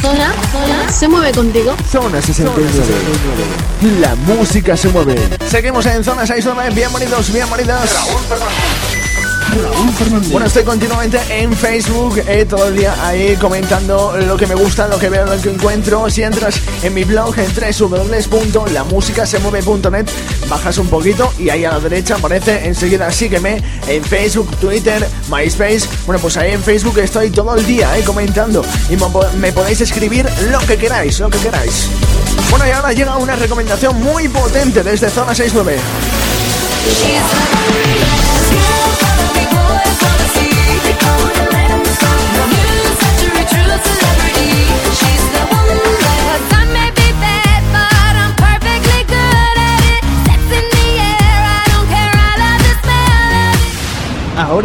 zona, se mueve contigo. Zona 69. La música se mueve. Seguimos en Zona 69. Bienvenidos, Bueno, estoy continuamente en Facebook, eh, todo el día ahí comentando lo que me gusta, lo que veo, lo que encuentro. Si entras en mi blog en www.lamusicasemueve.net, bajas un poquito y ahí a la derecha aparece enseguida sígueme en Facebook, Twitter, MySpace. Bueno, pues ahí en Facebook estoy todo el día eh, comentando y me podéis escribir lo que queráis, lo que queráis. Bueno, y ahora llega una recomendación muy potente desde Zona 69.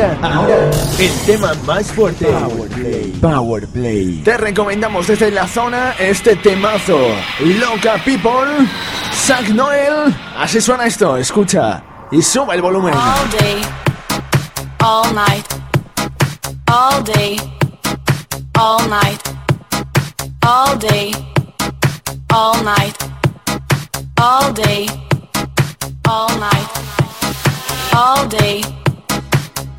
Ahora, ahora, el tema más fuerte. Power Play. Te recomendamos desde la zona este temazo. Loca People, Zack Noel. Así suena esto, escucha y sube el volumen. All day, all night, all day, all night, all day, all night, all day, all night, all day. all night, all day,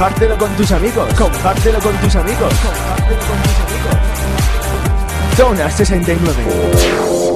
Compártelo con tus amigos. Compártelo con tus amigos. Compártelo con tus amigos. Zona 69.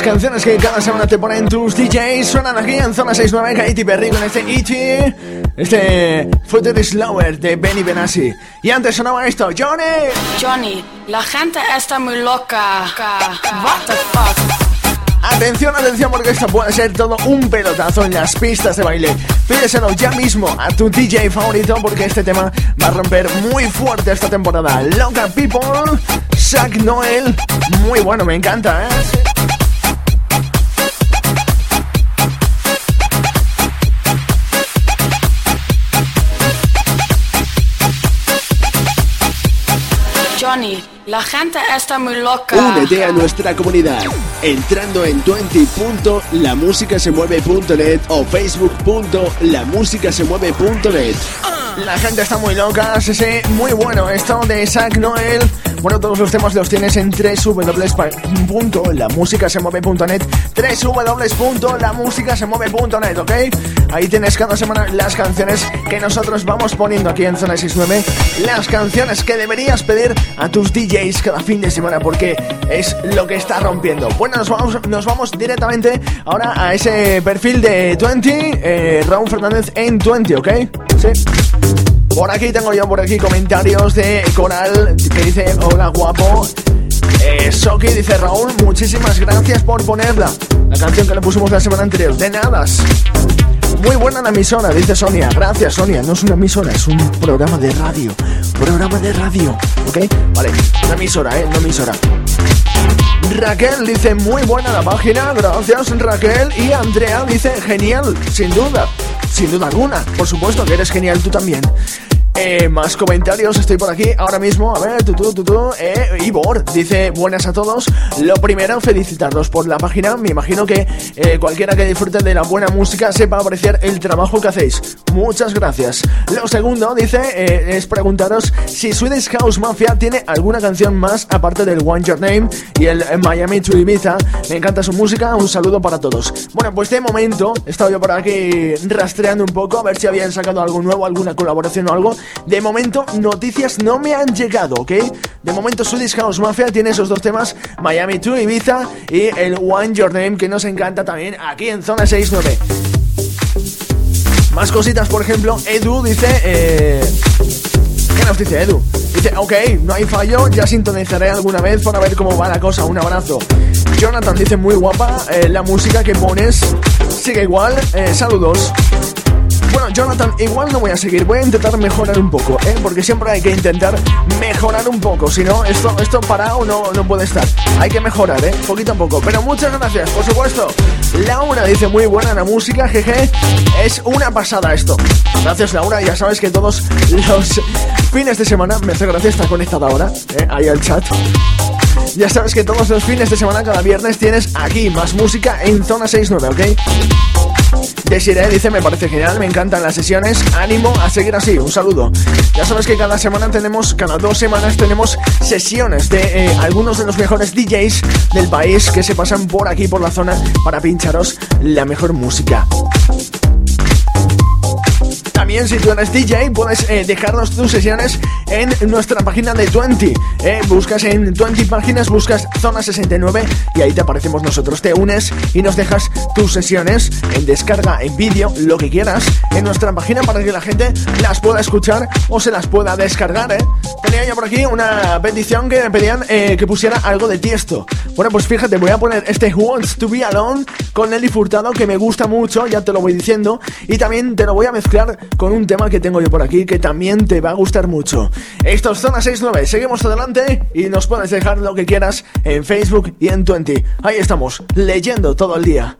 Las canciones que cada semana te ponen tus DJs suenan aquí en Zona 69 Katy Perry con este Itchy, este Footed Slower de Benny Benassi. Y antes sonaba esto, Johnny. Johnny, la gente está muy loca. What the fuck? Atención, atención, porque esto puede ser todo un pelotazo en las pistas de baile. Pídeselo ya mismo a tu DJ favorito porque este tema va a romper muy fuerte esta temporada. Loca People, Zack Noel, muy bueno, me encanta, ¿eh? Johnny, la gente está muy loca. Únete a nuestra comunidad entrando en 20.lamusicasemueve.net o facebook.lamusicasemueve.net. Uh. La gente está muy loca, sí, sí, muy bueno esto de Zack Noel. Bueno, todos los temas los tienes en www.lamusicasemueve.net www.lamusicasemueve.net, ¿ok? Ahí tienes cada semana las canciones que nosotros vamos poniendo aquí en Zona 69 Las canciones que deberías pedir a tus DJs cada fin de semana porque es lo que está rompiendo Bueno, nos vamos, nos vamos directamente ahora a ese perfil de 20 eh, Raúl Fernández en 20, ¿ok? Sí por aquí tengo yo por aquí comentarios de Coral que dice hola guapo. Eh, Soki dice Raúl, muchísimas gracias por ponerla. La canción que le pusimos la semana anterior. De nada. Muy buena la emisora, dice Sonia. Gracias, Sonia. No es una emisora, es un programa de radio. Programa de radio. ¿Ok? Vale. Una emisora, ¿eh? No emisora. Raquel dice muy buena la página, gracias Raquel. Y Andrea dice genial, sin duda, sin duda alguna. Por supuesto que eres genial tú también. Eh, más comentarios, estoy por aquí ahora mismo. A ver, tú, tú, tú, tú. Eh, Ivor dice: Buenas a todos. Lo primero, felicitarlos por la página. Me imagino que eh, cualquiera que disfrute de la buena música sepa apreciar el trabajo que hacéis. Muchas gracias. Lo segundo, dice: eh, es preguntaros si Swedish House Mafia tiene alguna canción más aparte del One Your Name y el Miami to Ibiza. Me encanta su música. Un saludo para todos. Bueno, pues de momento, he estado yo por aquí rastreando un poco a ver si habían sacado algo nuevo, alguna colaboración o algo. De momento, noticias no me han llegado, ¿ok? De momento, Swedish House Mafia tiene esos dos temas, Miami to Ibiza y el One Your Name, que nos encanta también aquí en Zona 69. Más cositas, por ejemplo, Edu dice... Eh... ¿Qué nos dice Edu? Dice, ok, no hay fallo, ya sintonizaré alguna vez para ver cómo va la cosa, un abrazo. Jonathan dice, muy guapa, eh, la música que pones sigue igual, eh, saludos. Jonathan, igual no voy a seguir, voy a intentar mejorar un poco, ¿eh? Porque siempre hay que intentar mejorar un poco, si no, esto, esto parado no, no puede estar. Hay que mejorar, ¿eh? Poquito a poco. Pero muchas gracias, por supuesto. Laura dice muy buena la música, jeje. Es una pasada esto. Gracias, Laura. Ya sabes que todos los fines de semana, me hace gracia estar conectada ahora, ¿eh? Ahí al chat. Ya sabes que todos los fines de semana, cada viernes, tienes aquí más música en Zona 69, ¿ok? Desiree dice, me parece genial, me encantan las sesiones, ánimo a seguir así, un saludo. Ya sabes que cada semana tenemos, cada dos semanas tenemos sesiones de eh, algunos de los mejores DJs del país que se pasan por aquí, por la zona, para pincharos la mejor música. También si tú eres DJ puedes eh, dejarnos tus sesiones en nuestra página de 20. Eh, buscas en 20 páginas, buscas Zona 69 y ahí te aparecemos nosotros. Te unes y nos dejas tus sesiones en descarga, en vídeo, lo que quieras, en nuestra página para que la gente las pueda escuchar o se las pueda descargar. ¿eh? Tenía yo por aquí una petición que me pedían eh, que pusiera algo de tiesto. Bueno, pues fíjate, voy a poner este Wants to Be Alone con Nelly Furtado que me gusta mucho, ya te lo voy diciendo. Y también te lo voy a mezclar con un tema que tengo yo por aquí que también te va a gustar mucho. Esto es Zona 69, seguimos adelante y nos puedes dejar lo que quieras en Facebook y en 20. Ahí estamos, leyendo todo el día.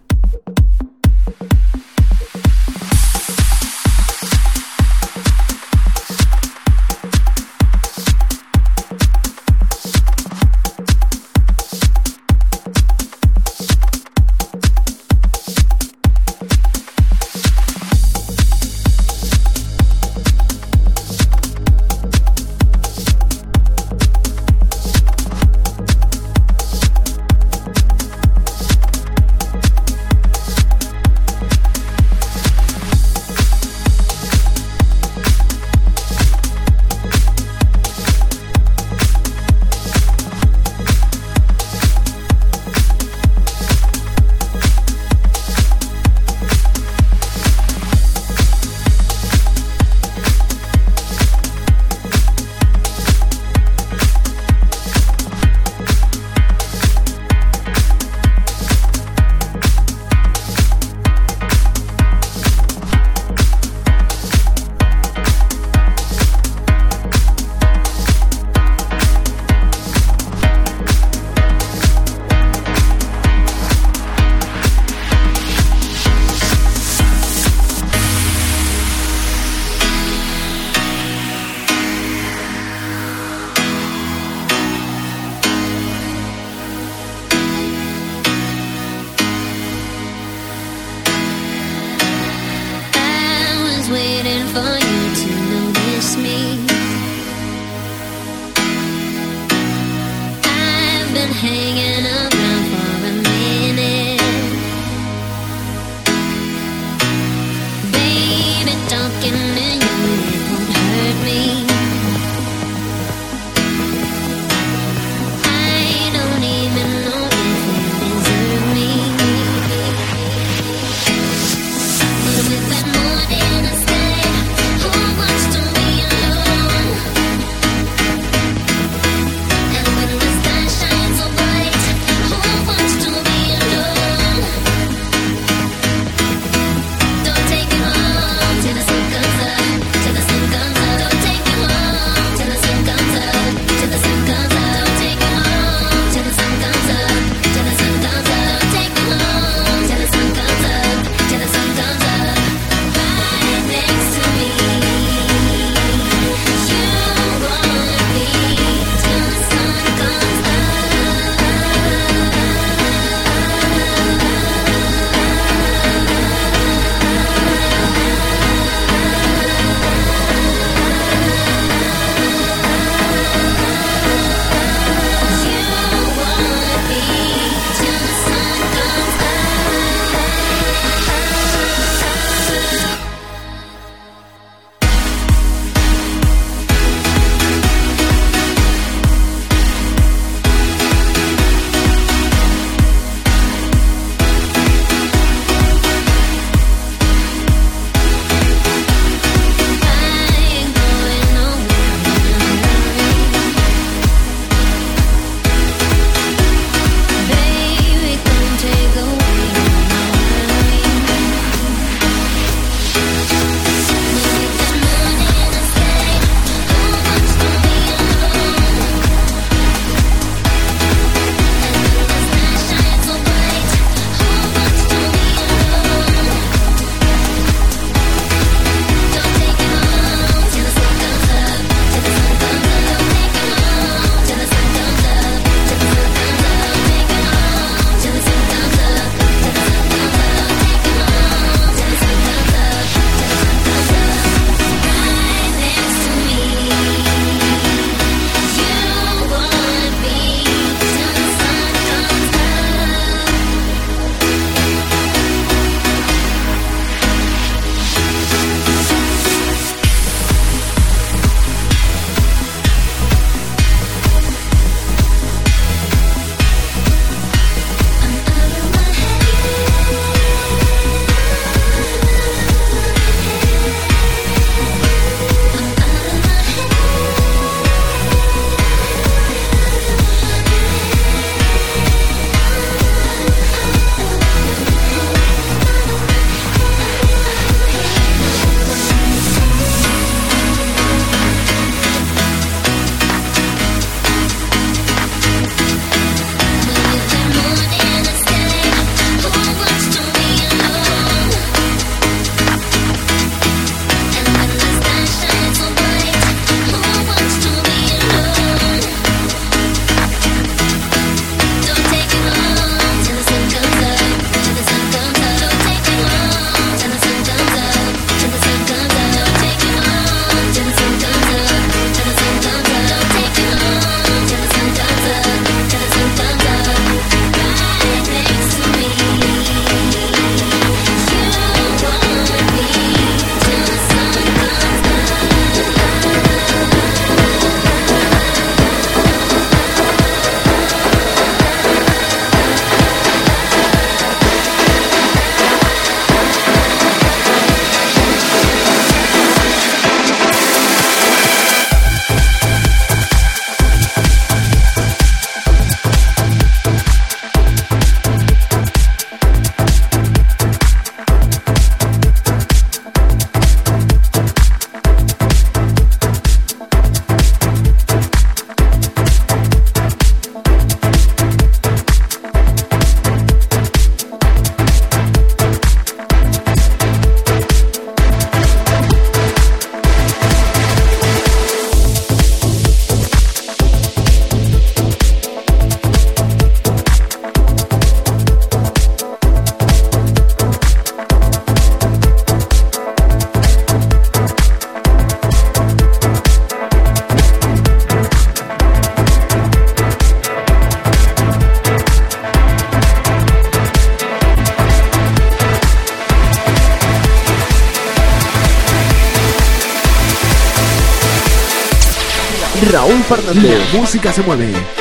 Fernández. música se mueve.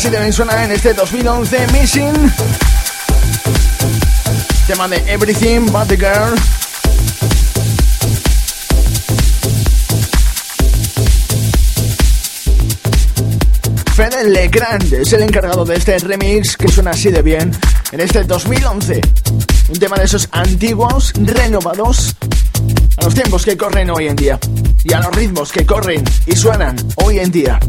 Así también suena en este 2011 Missing. Tema de Everything But the Girl. Fede Legrand es el encargado de este remix que suena así de bien en este 2011. Un tema de esos antiguos, renovados, a los tiempos que corren hoy en día y a los ritmos que corren y suenan hoy en día.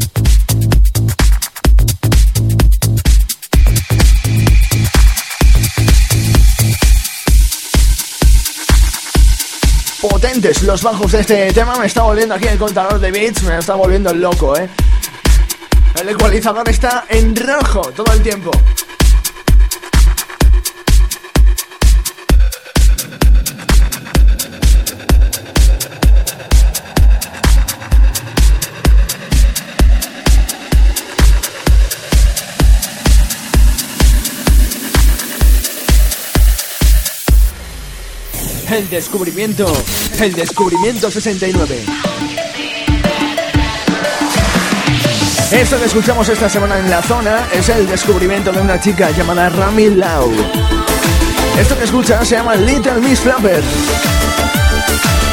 Potentes los bajos de este tema. Me está volviendo aquí el contador de beats, me está volviendo loco, ¿eh? El ecualizador está en rojo todo el tiempo. El descubrimiento. El descubrimiento 69. Esto que escuchamos esta semana en la zona es el descubrimiento de una chica llamada Rami Lau. Esto que escuchas se llama Little Miss Flapper.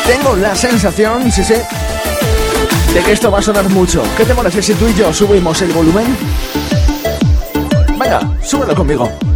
Tengo la sensación, sí, sí, de que esto va a sonar mucho. ¿Qué te parece si tú y yo subimos el volumen? Venga, súbelo conmigo.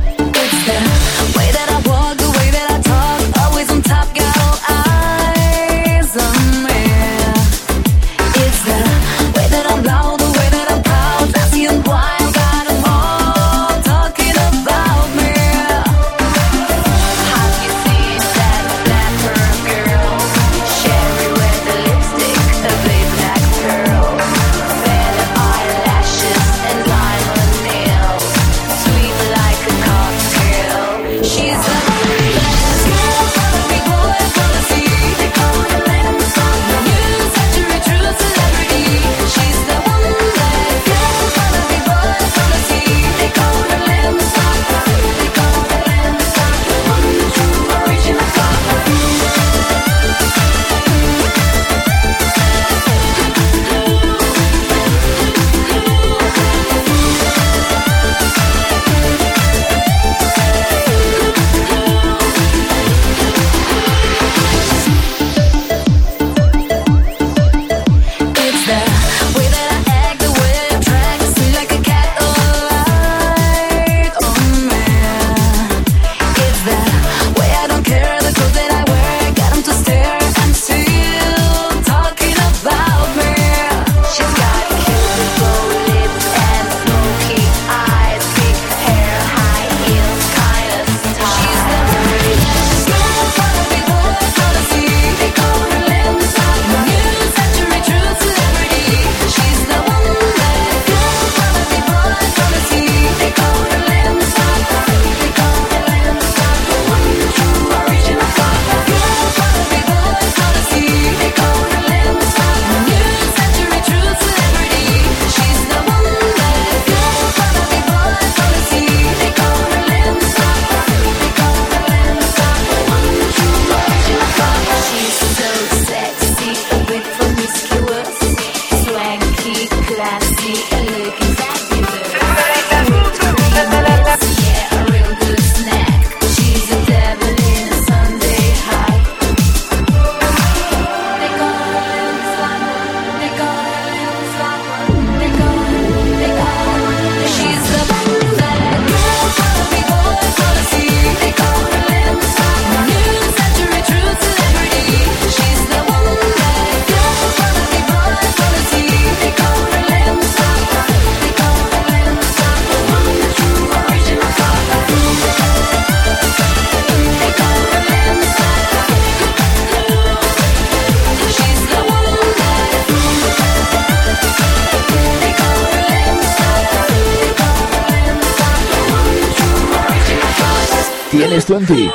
Twenty.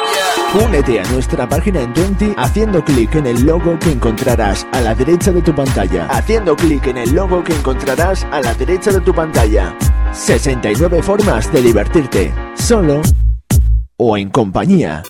Únete a nuestra página en Twenty haciendo clic en el logo que encontrarás a la derecha de tu pantalla. Haciendo clic en el logo que encontrarás a la derecha de tu pantalla. 69 formas de divertirte, solo o en compañía.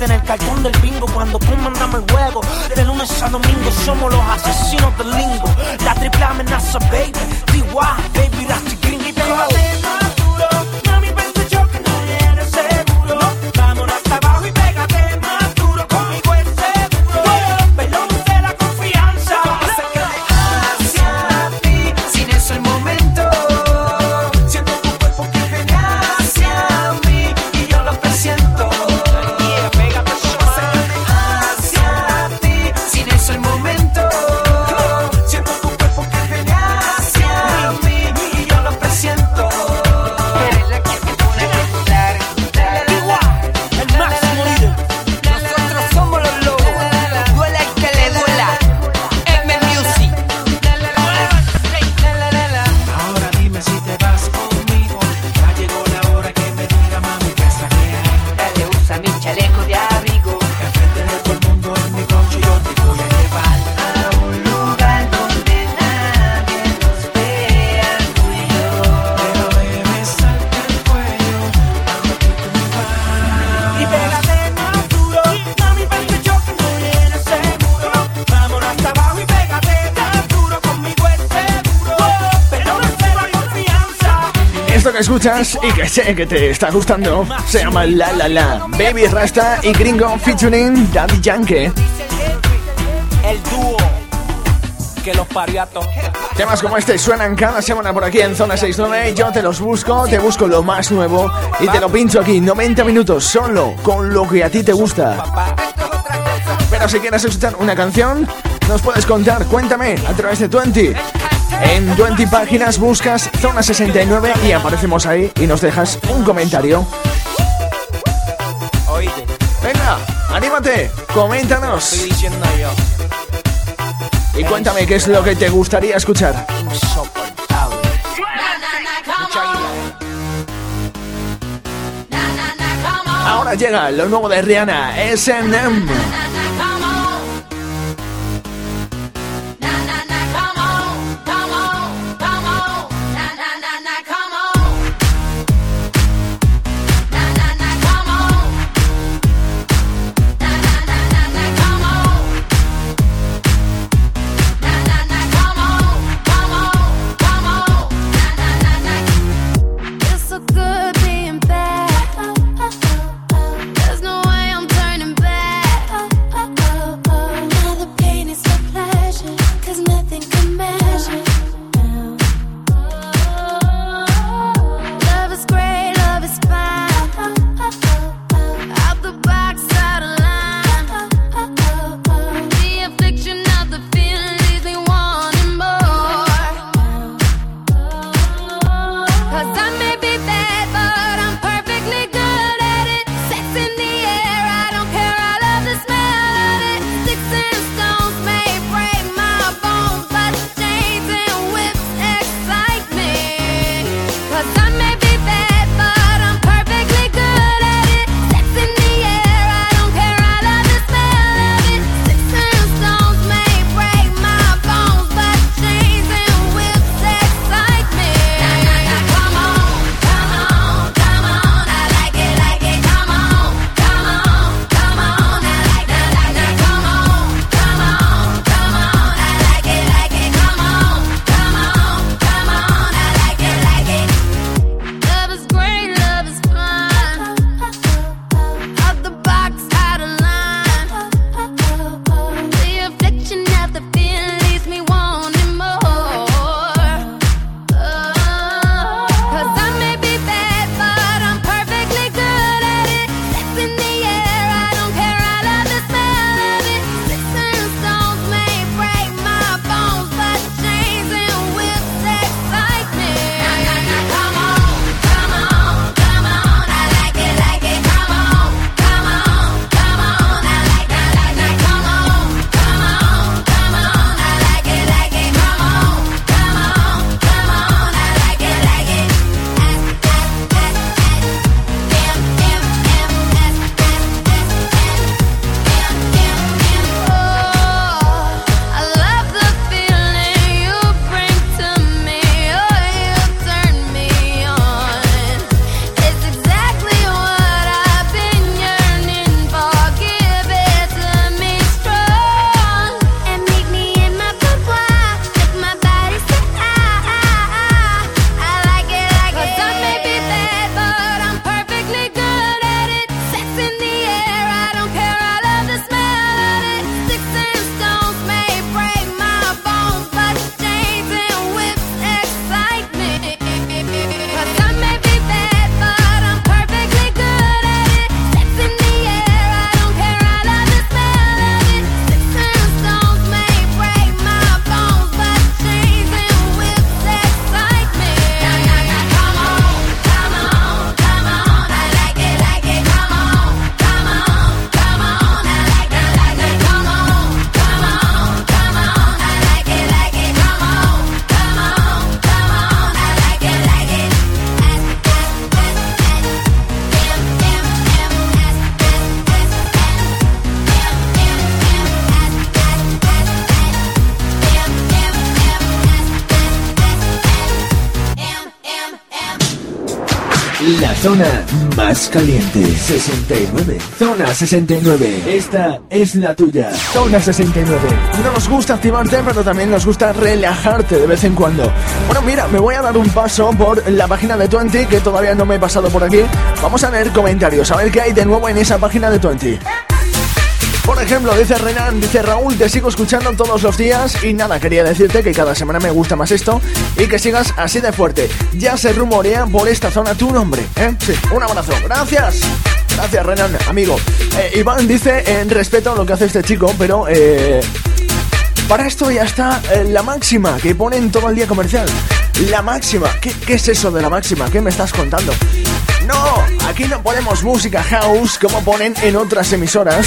En el cartón del bingo cuando comandamos el juego. De lunes a domingo somos los asesinos del lingo. La triple amenaza, baby. DY. Y que sé que te está gustando se llama La La La, Baby Rasta y Gringo featuring Daddy Yankee. El dúo que los pariatos. Temas como este suenan cada semana por aquí en Zona 69. Yo te los busco, te busco lo más nuevo y te lo pincho aquí 90 minutos solo con lo que a ti te gusta. Pero si quieres escuchar una canción, nos puedes contar, cuéntame a través de 20 en 20 páginas buscas Zona 69 y aparecemos ahí y nos dejas un comentario. Venga, anímate, coméntanos. Y cuéntame qué es lo que te gustaría escuchar. Ahora llega lo nuevo de Rihanna, SNM. Zona más caliente. 69. Zona 69. Esta es la tuya. Zona 69. No nos gusta activarte, pero también nos gusta relajarte de vez en cuando. Bueno, mira, me voy a dar un paso por la página de Twenty, que todavía no me he pasado por aquí. Vamos a leer comentarios, a ver qué hay de nuevo en esa página de Twenty. Por ejemplo, dice Renan, dice Raúl, te sigo escuchando todos los días y nada, quería decirte que cada semana me gusta más esto y que sigas así de fuerte. Ya se rumorea por esta zona tu nombre, ¿eh? Sí, un abrazo, gracias. Gracias, Renan, amigo. Eh, Iván dice, en respeto a lo que hace este chico, pero eh, para esto ya está eh, la máxima que ponen todo el día comercial. La máxima. ¿Qué, ¿Qué es eso de la máxima? ¿Qué me estás contando? No, aquí no ponemos música house como ponen en otras emisoras,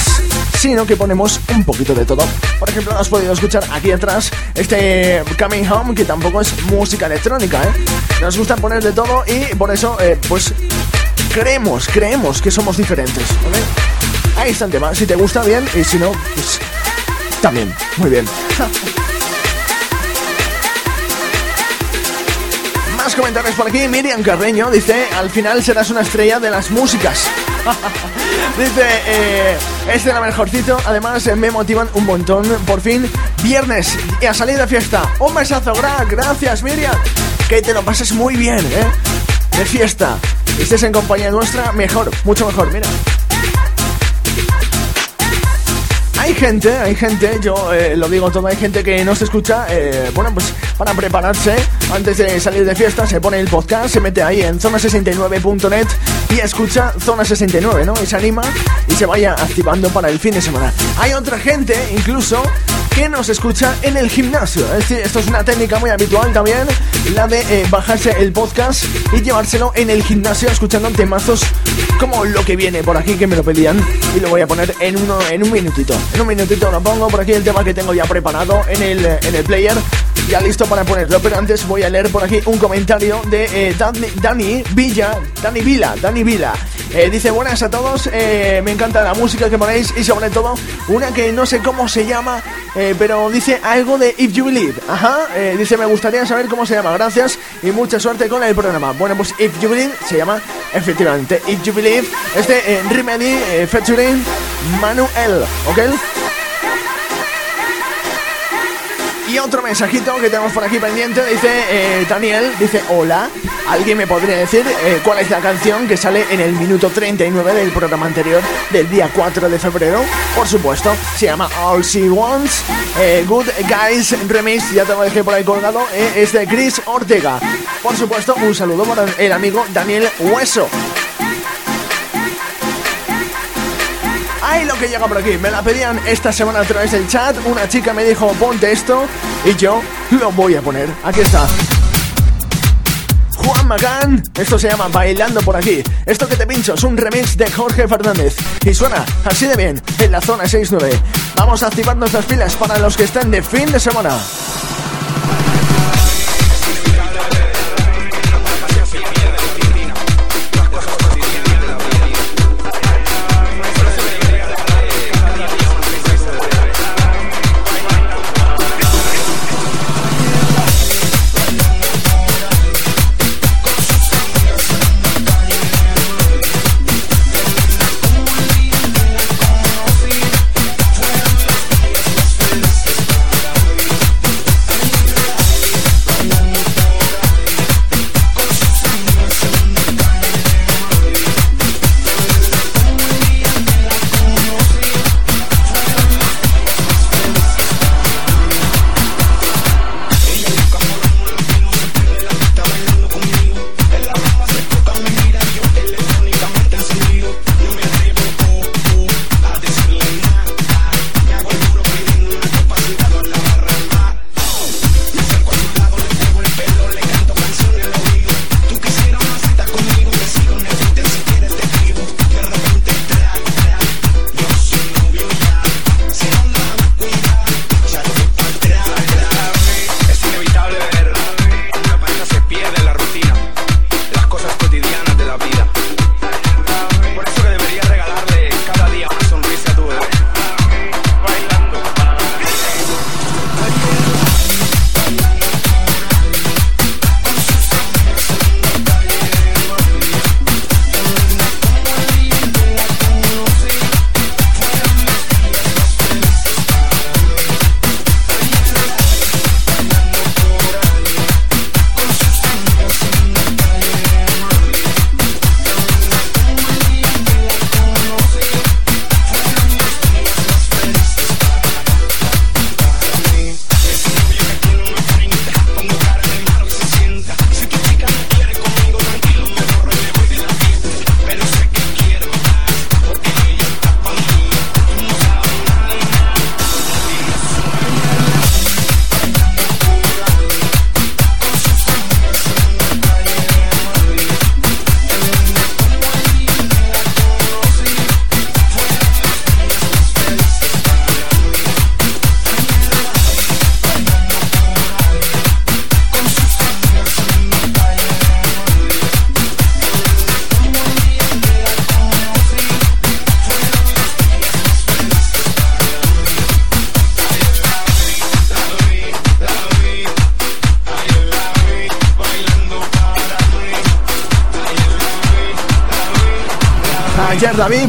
sino que ponemos un poquito de todo. Por ejemplo, has podido escuchar aquí atrás este Coming Home, que tampoco es música electrónica, ¿eh? Nos gusta poner de todo y por eso, eh, pues, creemos, creemos que somos diferentes, ¿vale? Ahí está el tema. Si te gusta bien y si no, pues, también. Muy bien. Comentarios por aquí. Miriam Carreño dice, al final serás una estrella de las músicas. dice, eh, este era mejorcito. Además, eh, me motivan un montón. Por fin, viernes y a salir de fiesta. Un besazo, gra- gracias Miriam. Que te lo pases muy bien, ¿eh? De fiesta. Estés en compañía nuestra, mejor, mucho mejor. Mira. Hay gente, hay gente, yo eh, lo digo todo, hay gente que no se escucha, eh, bueno, pues para prepararse, antes de salir de fiesta, se pone el podcast, se mete ahí en zona69.net y escucha Zona 69, ¿no? Y se anima y se vaya activando para el fin de semana. Hay otra gente, incluso, que nos escucha en el gimnasio. Es decir, esto es una técnica muy habitual también, la de eh, bajarse el podcast y llevárselo en el gimnasio escuchando temazos como lo que viene por aquí que me lo pedían y lo voy a poner en uno en un minutito. En un minutito lo pongo por aquí el tema que tengo ya preparado en el, en el player. Ya listo para ponerlo, pero antes voy a leer por aquí un comentario de eh, Dani, Villa, Dani Vila, Dani Vila. Eh, dice buenas a todos, me encanta la música que ponéis y sobre todo una que no sé cómo se llama, eh, pero dice algo de If You Believe. Ajá, eh, dice me gustaría saber cómo se llama. Gracias y mucha suerte con el programa. Bueno, pues If You Believe se llama efectivamente If You Believe. Este eh, Remedy eh, featuring Manuel, ¿ok? Y otro mensajito que tenemos por aquí pendiente dice eh, Daniel, dice hola, ¿alguien me podría decir eh, cuál es la canción que sale en el minuto 39 del programa anterior del día 4 de febrero? Por supuesto, se llama All She Wants, eh, Good Guys Remix, ya te lo dejé por ahí colgado, es de Chris Ortega. Por supuesto, un saludo para el amigo Daniel Hueso. Ay, lo que llega por aquí. Me la pedían esta semana a través del chat. Una chica me dijo, ponte esto. Y yo lo voy a poner. Aquí está. Juan Magán. Esto se llama Bailando por aquí. Esto que te pincho es un remix de Jorge Fernández. Y suena así de bien en la zona 69. Vamos a activar nuestras pilas para los que están de fin de semana.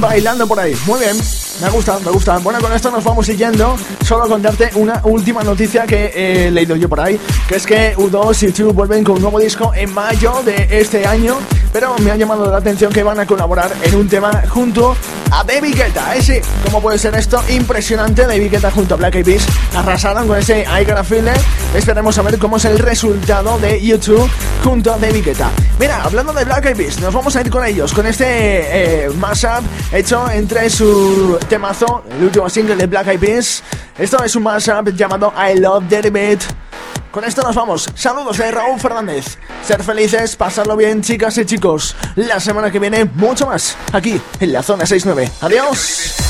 Bailando por ahí. Muy bien. Me gusta, me gusta. Bueno, con esto nos vamos siguiendo. Solo contarte una última noticia que he leído yo por ahí, que es que U2 y 2 vuelven con un nuevo disco en mayo de este año, pero me ha llamado la atención que van a colaborar en un tema junto a David Guetta. ¿eh? Sí, ¿cómo puede ser esto? Impresionante. David Guetta junto a Black Eyed Peas arrasaron con ese I Gotta Feel Esperemos a ver cómo es el resultado de YouTube junto a David Guetta. Mira, hablando de Black Eyed Peas, nos vamos a ir con ellos, con este eh, mashup hecho entre su temazo, el último single de Black Eyed Peas. Esto es un mashup llamado I Love Beat. Con esto nos vamos. Saludos de Raúl Fernández. Ser felices, pasarlo bien, chicas y chicos. La semana que viene, mucho más. Aquí, en la zona 69. Adiós.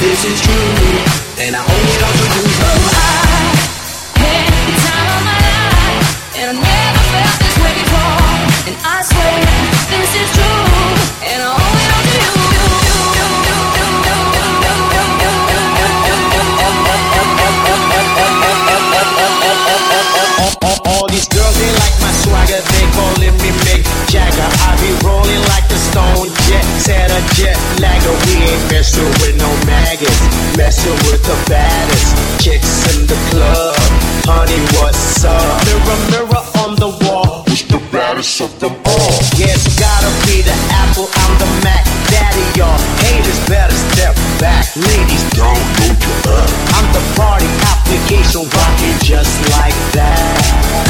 This is true, and I only to you knew. Oh, I had the time of my life, and I never felt this way before. And I swear this is true, and I. All these girls, they like my swagger, they calling me Mick Jagger. I be rolling jet lagger, we ain't messing with no maggots. Messing with the baddest chicks in the club. Honey, what's up? Mirror, mirror on the wall. Who's the baddest of them all? Yeah, it's gotta be the Apple, I'm the Mac. Daddy, y'all haters better step back. Ladies, don't go to earth. I'm the party application rocking just like that.